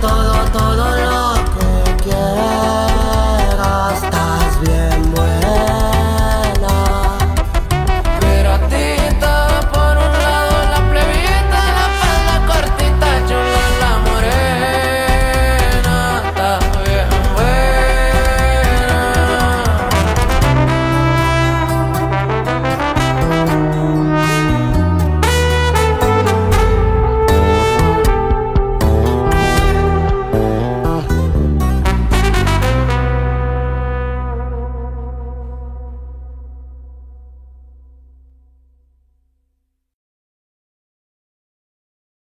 todo, todo.